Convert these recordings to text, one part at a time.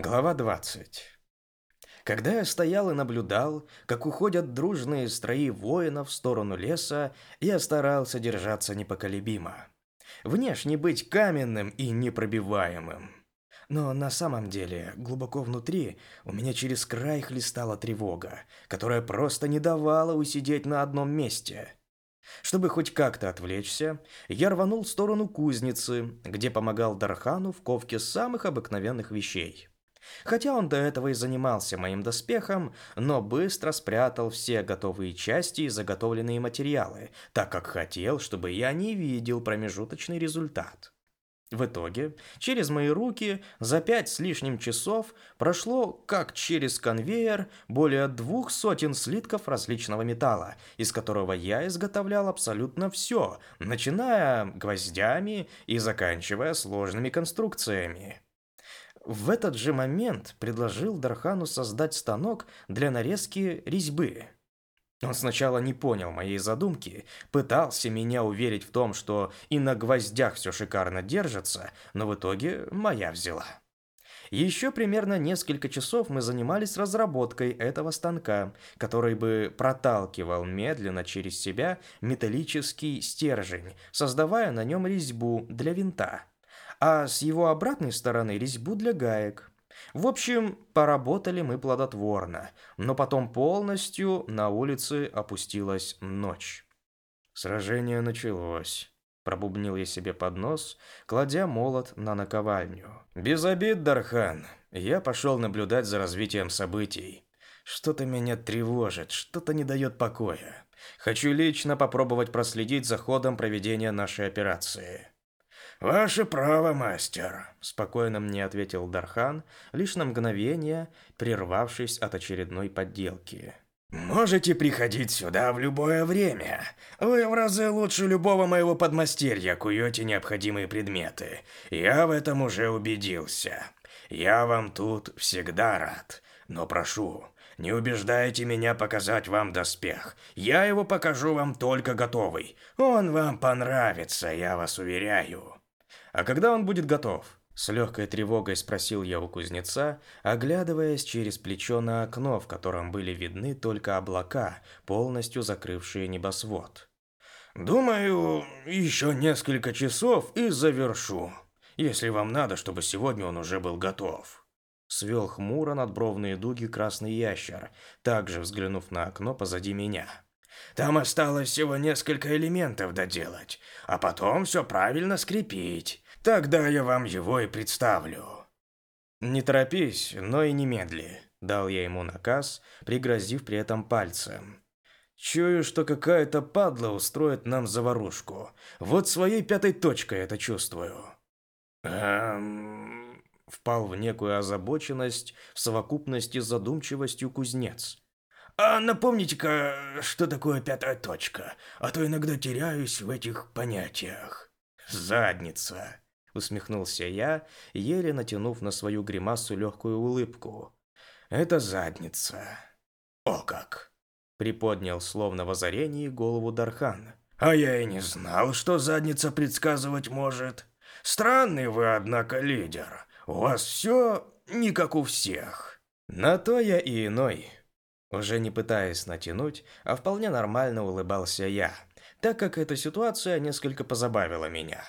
Глава 20. Когда я стоял и наблюдал, как уходят дружные строи воинов в сторону леса, я старался держаться непоколебимо. Внешне быть каменным и непробиваемым. Но на самом деле, глубоко внутри, у меня через край хлестала тревога, которая просто не давала усидеть на одном месте – чтобы хоть как-то отвлечься, я рванул в сторону кузницы, где помогал Дархану в ковке самых обыкновенных вещей. Хотя он до этого и занимался моим доспехом, но быстро спрятал все готовые части и заготовленные материалы, так как хотел, чтобы я не видел промежуточный результат. В итоге, через мои руки за пять с лишним часов прошло, как через конвейер, более двух сотен слитков различного металла, из которого я изготовлял абсолютно все, начиная гвоздями и заканчивая сложными конструкциями. В этот же момент предложил Дархану создать станок для нарезки резьбы – он сначала не понял моей задумки, пытался меня уверить в том, что и на гвоздях все шикарно держится, но в итоге моя взяла. Еще примерно несколько часов мы занимались разработкой этого станка, который бы проталкивал медленно через себя металлический стержень, создавая на нем резьбу для винта, а с его обратной стороны резьбу для гаек. В общем, поработали мы плодотворно, но потом полностью на улице опустилась ночь. Сражение началось. Пробубнил я себе под нос, кладя молот на наковальню. «Без обид, Дархан. Я пошел наблюдать за развитием событий. Что-то меня тревожит, что-то не дает покоя. Хочу лично попробовать проследить за ходом проведения нашей операции». «Ваше право, мастер», – спокойно мне ответил Дархан, лишь на мгновение прервавшись от очередной подделки. «Можете приходить сюда в любое время. Вы в разы лучше любого моего подмастерья куете необходимые предметы. Я в этом уже убедился. Я вам тут всегда рад. Но прошу, не убеждайте меня показать вам доспех. Я его покажу вам только готовый. Он вам понравится, я вас уверяю. «А когда он будет готов?» С легкой тревогой спросил я у кузнеца, оглядываясь через плечо на окно, в котором были видны только облака, полностью закрывшие небосвод. «Думаю, еще несколько часов и завершу, если вам надо, чтобы сегодня он уже был готов». Свел хмуро надбровные дуги красный ящер, также взглянув на окно позади меня. Там осталось всего несколько элементов доделать, а потом все правильно скрепить. Тогда я вам его и представлю». «Не торопись, но и немедли», – дал я ему наказ, пригрозив при этом пальцем. «Чую, что какая-то падла устроит нам заварушку. Вот своей пятой точкой это чувствую». «Эм...» Впал в некую озабоченность в совокупности с задумчивостью кузнец. А напомните-ка, что такое пятая точка, а то иногда теряюсь в этих понятиях. Задница, усмехнулся я, еле натянув на свою гримасу легкую улыбку. Это задница. О как! Приподнял словно в озарении голову Дархан. А я и не знал, что задница предсказывать может. Странный вы, однако, лидер. У вас все не как у всех. На то я и иной, уже не пытаясь натянуть, а вполне нормально улыбался я, так как эта ситуация несколько позабавила меня.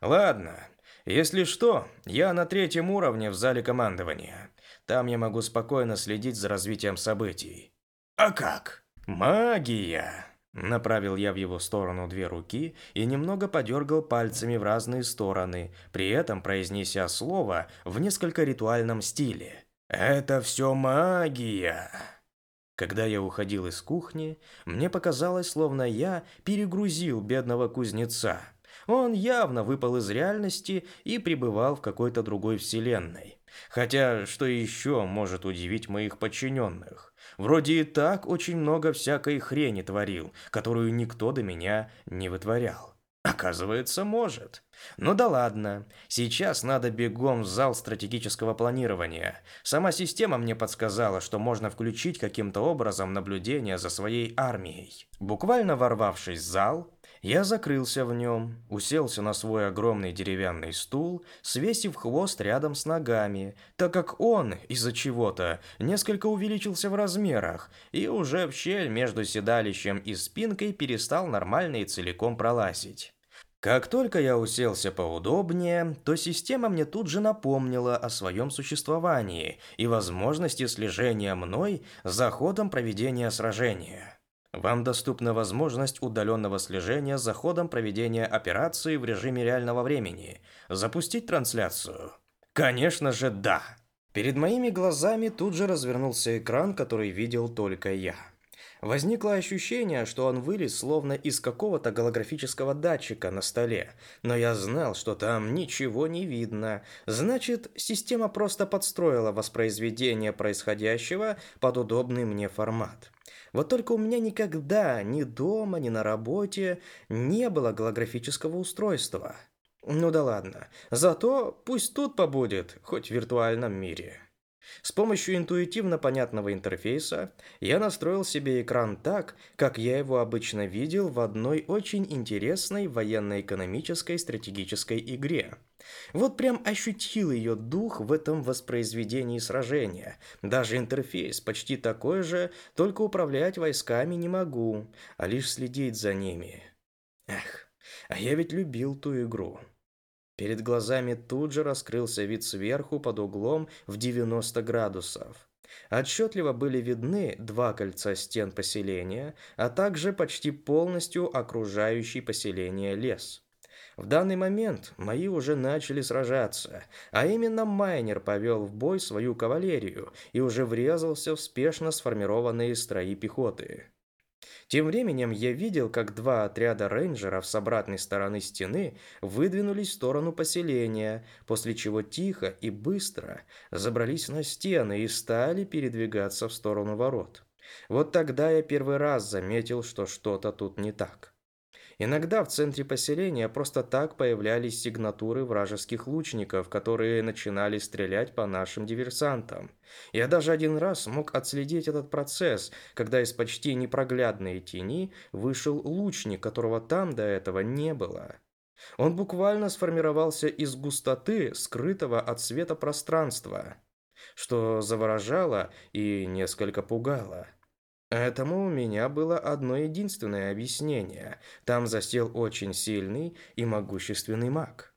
Ладно, если что, я на третьем уровне в зале командования. Там я могу спокойно следить за развитием событий. А как? Магия! Направил я в его сторону две руки и немного подергал пальцами в разные стороны, при этом произнеся слово в несколько ритуальном стиле. «Это все магия!» Когда я уходил из кухни, мне показалось, словно я перегрузил бедного кузнеца. Он явно выпал из реальности и пребывал в какой-то другой вселенной. Хотя, что еще может удивить моих подчиненных? Вроде и так очень много всякой хрени творил, которую никто до меня не вытворял. Оказывается, может. Ну да ладно. Сейчас надо бегом в зал стратегического планирования. Сама система мне подсказала, что можно включить каким-то образом наблюдение за своей армией. Буквально ворвавшись в зал, Я закрылся в нем, уселся на свой огромный деревянный стул, свесив хвост рядом с ногами, так как он, из-за чего-то, несколько увеличился в размерах, и уже в щель между седалищем и спинкой перестал нормально и целиком пролазить. Как только я уселся поудобнее, то система мне тут же напомнила о своем существовании и возможности слежения мной за ходом проведения сражения. Вам доступна возможность удаленного слежения за ходом проведения операции в режиме реального времени. Запустить трансляцию? Конечно же, да. Перед моими глазами тут же развернулся экран, который видел только я. Возникло ощущение, что он вылез словно из какого-то голографического датчика на столе, но я знал, что там ничего не видно. Значит, система просто подстроила воспроизведение происходящего под удобный мне формат. Вот только у меня никогда, ни дома, ни на работе, не было голографического устройства. Ну да ладно, зато пусть тут побудет, хоть в виртуальном мире. С помощью интуитивно понятного интерфейса я настроил себе экран так, как я его обычно видел в одной очень интересной военно-экономической стратегической игре. Вот прям ощутил ее дух в этом воспроизведении сражения. Даже интерфейс почти такой же, только управлять войсками не могу, а лишь следить за ними. Эх, а я ведь любил ту игру. Перед глазами тут же раскрылся вид сверху под углом в 90 градусов. Отчетливо были видны два кольца стен поселения, а также почти полностью окружающий поселение лес. В данный момент мои уже начали сражаться, а именно майнер повел в бой свою кавалерию и уже врезался в спешно сформированные строи пехоты. Тем временем я видел, как два отряда рейнджеров с обратной стороны стены выдвинулись в сторону поселения, после чего тихо и быстро забрались на стены и стали передвигаться в сторону ворот. Вот тогда я первый раз заметил, что что-то тут не так. Иногда в центре поселения просто так появлялись сигнатуры вражеских лучников, которые начинали стрелять по нашим диверсантам. Я даже один раз мог отследить этот процесс, когда из почти непроглядной тени вышел лучник, которого там до этого не было. Он буквально сформировался из густоты, скрытого от света пространства, что заворожало и несколько пугало. Этому у меня было одно единственное объяснение. Там засел очень сильный и могущественный маг.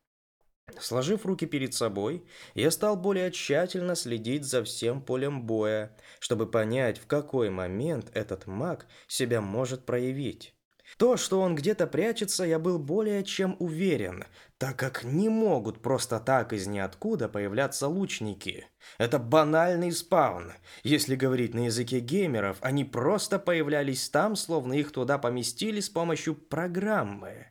Сложив руки перед собой, я стал более тщательно следить за всем полем боя, чтобы понять, в какой момент этот маг себя может проявить. То, что он где-то прячется, я был более чем уверен, так как не могут просто так из ниоткуда появляться лучники. Это банальный спаун. Если говорить на языке геймеров, они просто появлялись там, словно их туда поместили с помощью программы.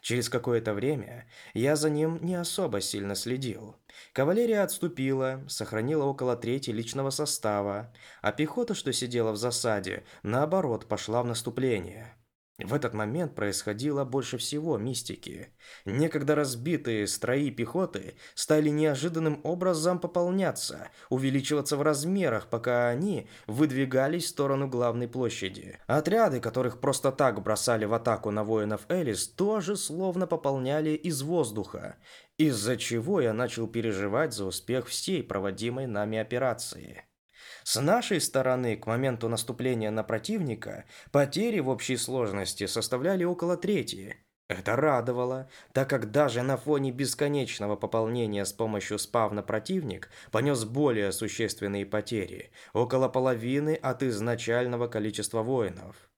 Через какое-то время я за ним не особо сильно следил. Кавалерия отступила, сохранила около трети личного состава, а пехота, что сидела в засаде, наоборот пошла в наступление. В этот момент происходило больше всего мистики. Некогда разбитые строи пехоты стали неожиданным образом пополняться, увеличиваться в размерах, пока они выдвигались в сторону главной площади. Отряды, которых просто так бросали в атаку на воинов Элис, тоже словно пополняли из воздуха, из-за чего я начал переживать за успех всей проводимой нами операции. С нашей стороны, к моменту наступления на противника, потери в общей сложности составляли около трети. Это радовало, так как даже на фоне бесконечного пополнения с помощью спавна противник понес более существенные потери, около половины от изначального количества воинов.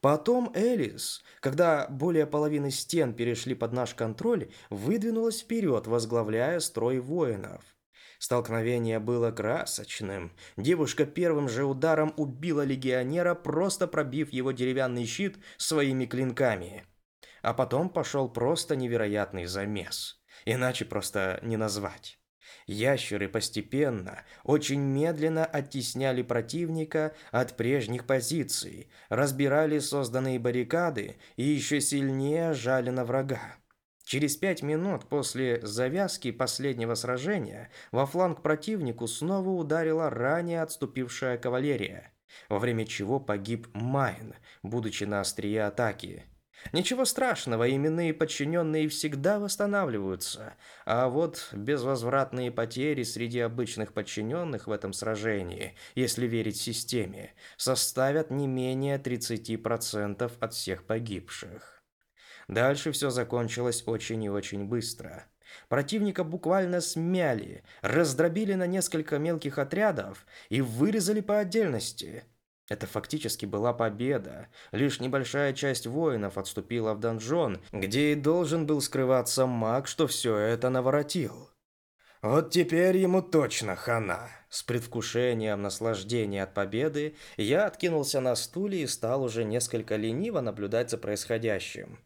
Потом Элис, когда более половины стен перешли под наш контроль, выдвинулась вперед, возглавляя строй воинов – Столкновение было красочным. Девушка первым же ударом убила легионера, просто пробив его деревянный щит своими клинками. А потом пошел просто невероятный замес. Иначе просто не назвать. Ящеры постепенно, очень медленно оттесняли противника от прежних позиций, разбирали созданные баррикады и еще сильнее жали на врага. Через пять минут после завязки последнего сражения во фланг противнику снова ударила ранее отступившая кавалерия, во время чего погиб Майн, будучи на острие атаки. Ничего страшного, именные подчиненные всегда восстанавливаются, а вот безвозвратные потери среди обычных подчиненных в этом сражении, если верить системе, составят не менее 30% от всех погибших. Дальше все закончилось очень и очень быстро. Противника буквально смяли, раздробили на несколько мелких отрядов и вырезали по отдельности – это фактически была победа. Лишь небольшая часть воинов отступила в донжон, где и должен был скрываться маг, что все это наворотил. Вот теперь ему точно хана. С предвкушением наслаждения от победы я откинулся на стуле и стал уже несколько лениво наблюдать за происходящим.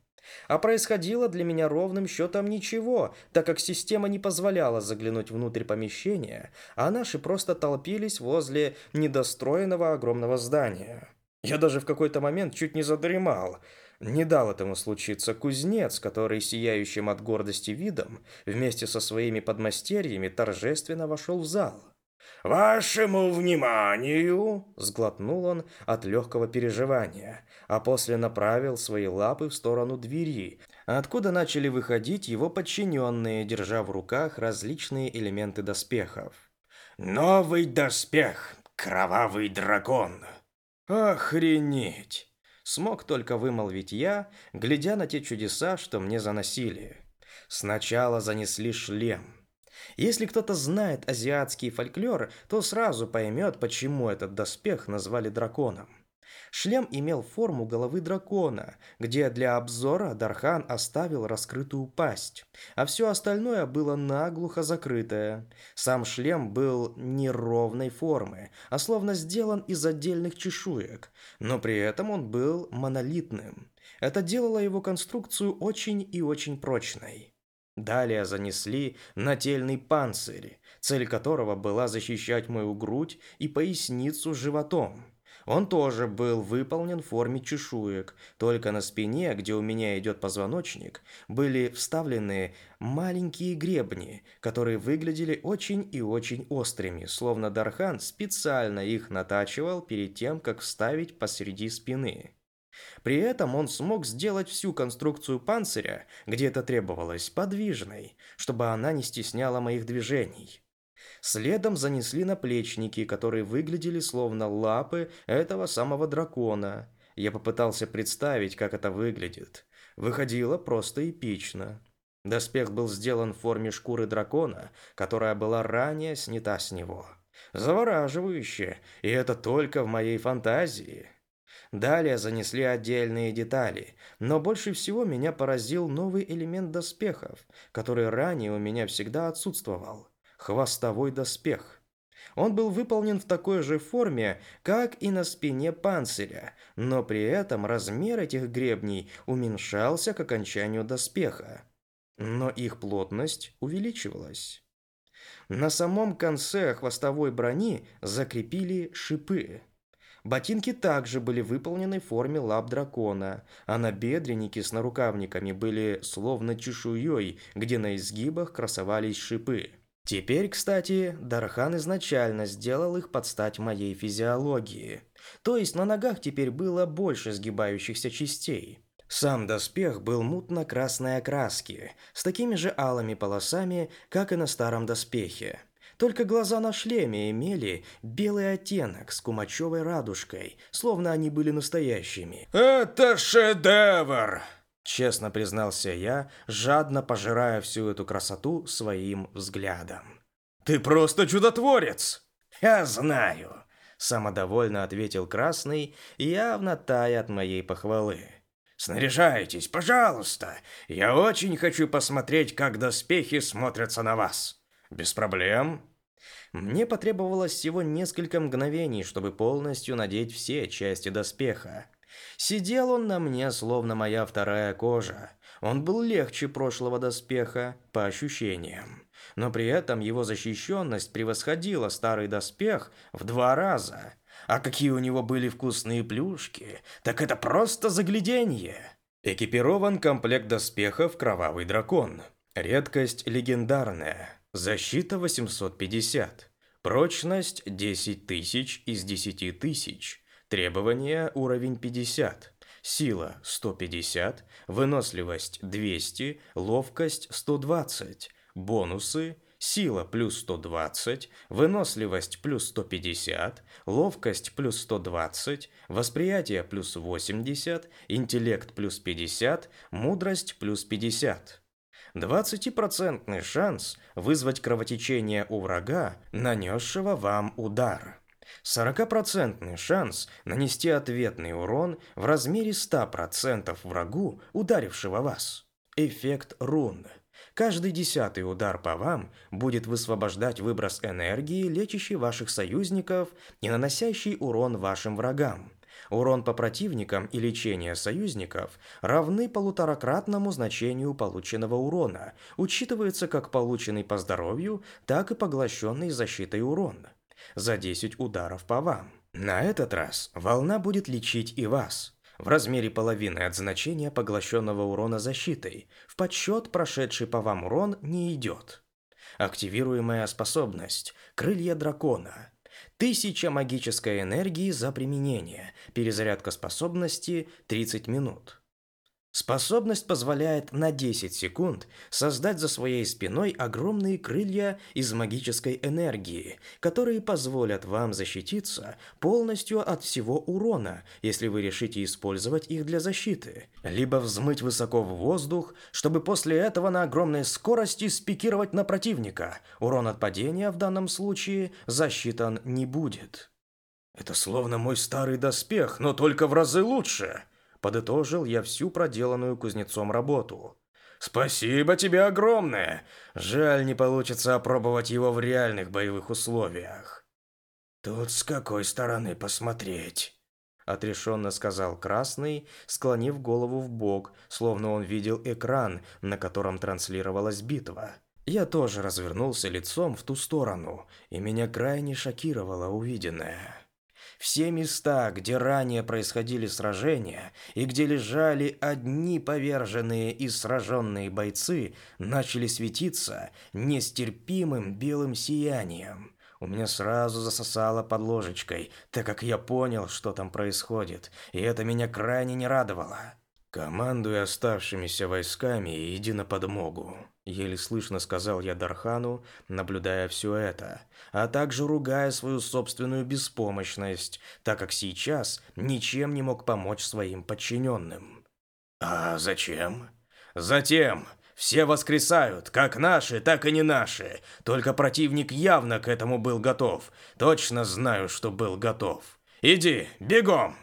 А происходило для меня ровным счетом ничего, так как система не позволяла заглянуть внутрь помещения, а наши просто толпились возле недостроенного огромного здания. Я даже в какой-то момент чуть не задремал. Не дал этому случиться кузнец, который, сияющим от гордости видом, вместе со своими подмастерьями торжественно вошел в зал. «Вашему вниманию!» – сглотнул он от легкого переживания, а после направил свои лапы в сторону двери, откуда начали выходить его подчиненные, держа в руках различные элементы доспехов. «Новый доспех! Кровавый дракон!» «Охренеть!» Смог только вымолвить я, глядя на те чудеса, что мне заносили. Сначала занесли шлем – если кто-то знает азиатский фольклор, то сразу поймет, почему этот доспех назвали драконом. Шлем имел форму головы дракона, где для обзора Дархан оставил раскрытую пасть, а все остальное было наглухо закрытое. Сам шлем был неровной формы, а словно сделан из отдельных чешуек, но при этом он был монолитным. Это делало его конструкцию очень и очень прочной. Далее занесли нательный панцирь, цель которого была защищать мою грудь и поясницу животом. Он тоже был выполнен в форме чешуек, только на спине, где у меня идет позвоночник, были вставлены маленькие гребни, которые выглядели очень и очень острыми, словно Дархан специально их натачивал перед тем, как вставить посреди спины. При этом он смог сделать всю конструкцию панциря, где это требовалось, подвижной, чтобы она не стесняла моих движений. Следом занесли наплечники, которые выглядели словно лапы этого самого дракона. Я попытался представить, как это выглядит. Выходило просто эпично. Доспех был сделан в форме шкуры дракона, которая была ранее снята с него. Завораживающе, и это только в моей фантазии. Далее занесли отдельные детали, но больше всего меня поразил новый элемент доспехов, который ранее у меня всегда отсутствовал – хвостовой доспех. Он был выполнен в такой же форме, как и на спине панциря, но при этом размер этих гребней уменьшался к окончанию доспеха. Но их плотность увеличивалась. На самом конце хвостовой брони закрепили шипы. Ботинки также были выполнены в форме лап дракона, а набедренники с нарукавниками были словно чешуей, где на изгибах красовались шипы. Теперь, кстати, Дархан изначально сделал их под стать моей физиологии. То есть на ногах теперь было больше сгибающихся частей. Сам доспех был мутно-красной окраски, с такими же алыми полосами, как и на старом доспехе. Только глаза на шлеме имели белый оттенок с кумачевой радужкой, словно они были настоящими. «Это шедевр!» Честно признался я, жадно пожирая всю эту красоту своим взглядом. «Ты просто чудотворец!» «Я знаю!» Самодовольно ответил Красный, явно тая от моей похвалы. «Снаряжайтесь, пожалуйста! Я очень хочу посмотреть, как доспехи смотрятся на вас!» «Без проблем!» Мне потребовалось всего несколько мгновений, чтобы полностью надеть все части доспеха. Сидел он на мне, словно моя вторая кожа. Он был легче прошлого доспеха, по ощущениям. Но при этом его защищенность превосходила старый доспех в два раза. А какие у него были вкусные плюшки, так это просто загляденье. Экипирован комплект доспехов «Кровавый дракон». Редкость легендарная. Защита 850. Прочность 10 тысяч из 10 тысяч. Требования уровень 50. Сила 150, выносливость 200, ловкость 120. Бонусы Сила плюс 120, выносливость плюс 150, ловкость плюс 120, восприятие плюс 80, интеллект плюс 50, мудрость плюс 50. 20% шанс вызвать кровотечение у врага, нанесшего вам удар. 40% шанс нанести ответный урон в размере 100% врагу, ударившего вас. Эффект рун. Каждый десятый удар по вам будет высвобождать выброс энергии, лечащий ваших союзников и наносящий урон вашим врагам. Урон по противникам и лечение союзников равны полуторакратному значению полученного урона, учитывается как полученный по здоровью, так и поглощенный защитой урон. За 10 ударов по вам. На этот раз волна будет лечить и вас в размере половины от значения поглощенного урона защитой. В подсчет прошедший по вам урон не идет. Активируемая способность «Крылья дракона». Тысяча магической энергии за применение. Перезарядка способности 30 минут. Способность позволяет на 10 секунд создать за своей спиной огромные крылья из магической энергии, которые позволят вам защититься полностью от всего урона, если вы решите использовать их для защиты, либо взмыть высоко в воздух, чтобы после этого на огромной скорости спикировать на противника. Урон от падения в данном случае засчитан не будет. Это словно мой старый доспех, но только в разы лучше. Подытожил я всю проделанную кузнецом работу. «Спасибо тебе огромное! Жаль, не получится опробовать его в реальных боевых условиях». «Тут с какой стороны посмотреть?» Отрешенно сказал Красный, склонив голову в бок, словно он видел экран, на котором транслировалась битва. Я тоже развернулся лицом в ту сторону, и меня крайне шокировало увиденное. Все места, где ранее происходили сражения и где лежали одни поверженные и сраженные бойцы, начали светиться нестерпимым белым сиянием. У меня сразу засосало под ложечкой, так как я понял, что там происходит, и это меня крайне не радовало. «Командуй оставшимися войсками и иди на подмогу», – еле слышно сказал я Дархану, наблюдая все это, а также ругая свою собственную беспомощность, так как сейчас ничем не мог помочь своим подчиненным. «А зачем?» «Затем, все воскресают, как наши, так и не наши. Только противник явно к этому был готов. Точно знаю, что был готов. Иди, бегом!»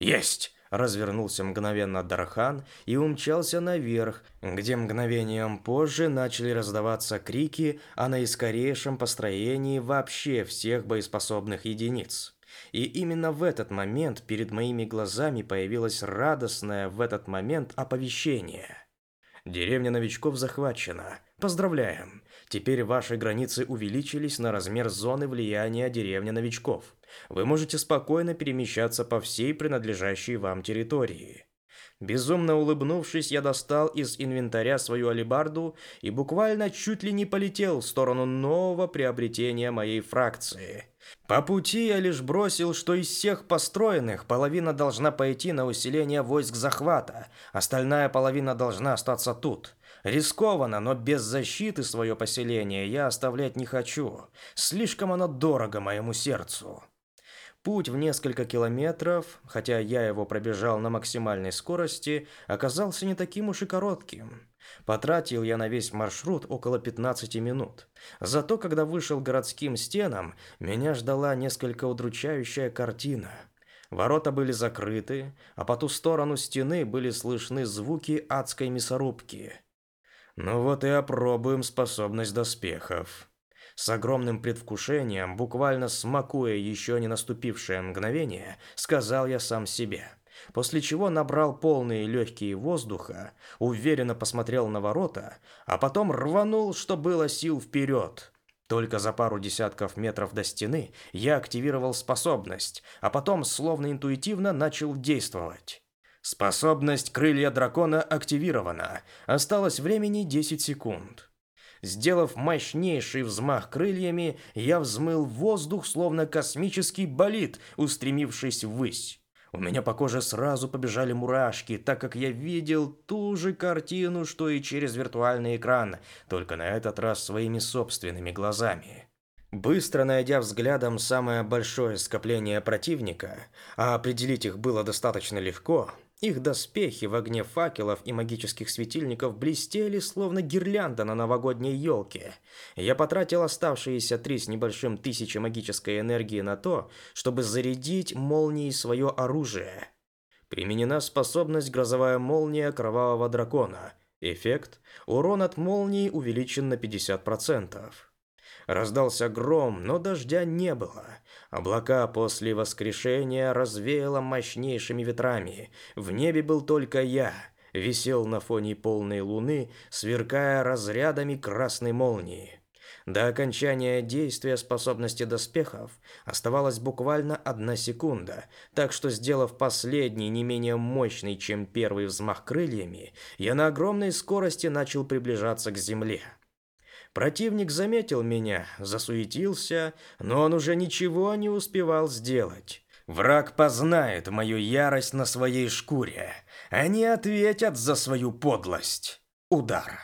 «Есть!» Развернулся мгновенно Дархан и умчался наверх, где мгновением позже начали раздаваться крики о наискорейшем построении вообще всех боеспособных единиц. И именно в этот момент перед моими глазами появилось радостное в этот момент оповещение. Деревня новичков захвачена. Поздравляем! Теперь ваши границы увеличились на размер зоны влияния деревни новичков. Вы можете спокойно перемещаться по всей принадлежащей вам территории. Безумно улыбнувшись, я достал из инвентаря свою алебарду и буквально чуть ли не полетел в сторону нового приобретения моей фракции. По пути я лишь бросил, что из всех построенных половина должна пойти на усиление войск захвата, остальная половина должна остаться тут. Рискованно, но без защиты свое поселение я оставлять не хочу. Слишком оно дорого моему сердцу. Путь в несколько километров, хотя я его пробежал на максимальной скорости, оказался не таким уж и коротким. Потратил я на весь маршрут около 15 минут. Зато когда вышел к городским стенам, меня ждала несколько удручающая картина. Ворота были закрыты, а по ту сторону стены были слышны звуки адской мясорубки – ну вот и опробуем способность доспехов. С огромным предвкушением, буквально смакуя еще не наступившее мгновение, сказал я сам себе. После чего набрал полные легкие воздуха, уверенно посмотрел на ворота, а потом рванул, что было сил вперед. Только за пару десятков метров до стены я активировал способность, а потом, словно интуитивно, начал действовать. Способность крылья дракона активирована. Осталось времени 10 секунд. Сделав мощнейший взмах крыльями, я взмыл воздух, словно космический болид, устремившись ввысь. У меня по коже сразу побежали мурашки, так как я видел ту же картину, что и через виртуальный экран, только на этот раз своими собственными глазами. Быстро найдя взглядом самое большое скопление противника, а определить их было достаточно легко, их доспехи в огне факелов и магических светильников блестели, словно гирлянда на новогодней елке. Я потратил оставшиеся три с небольшим тысячи магической энергии на то, чтобы зарядить молнией свое оружие. Применена способность «Грозовая молния кровавого дракона». Эффект – урон от молнии увеличен на 50%. Раздался гром, но дождя не было. Облака после воскрешения развеяло мощнейшими ветрами. В небе был только я, висел на фоне полной луны, сверкая разрядами красной молнии. До окончания действия способности доспехов оставалась буквально одна секунда, так что, сделав последний, не менее мощный, чем первый взмах крыльями, я на огромной скорости начал приближаться к земле. Противник заметил меня, засуетился, но он уже ничего не успевал сделать. Враг познает мою ярость на своей шкуре. Они ответят за свою подлость. Удар.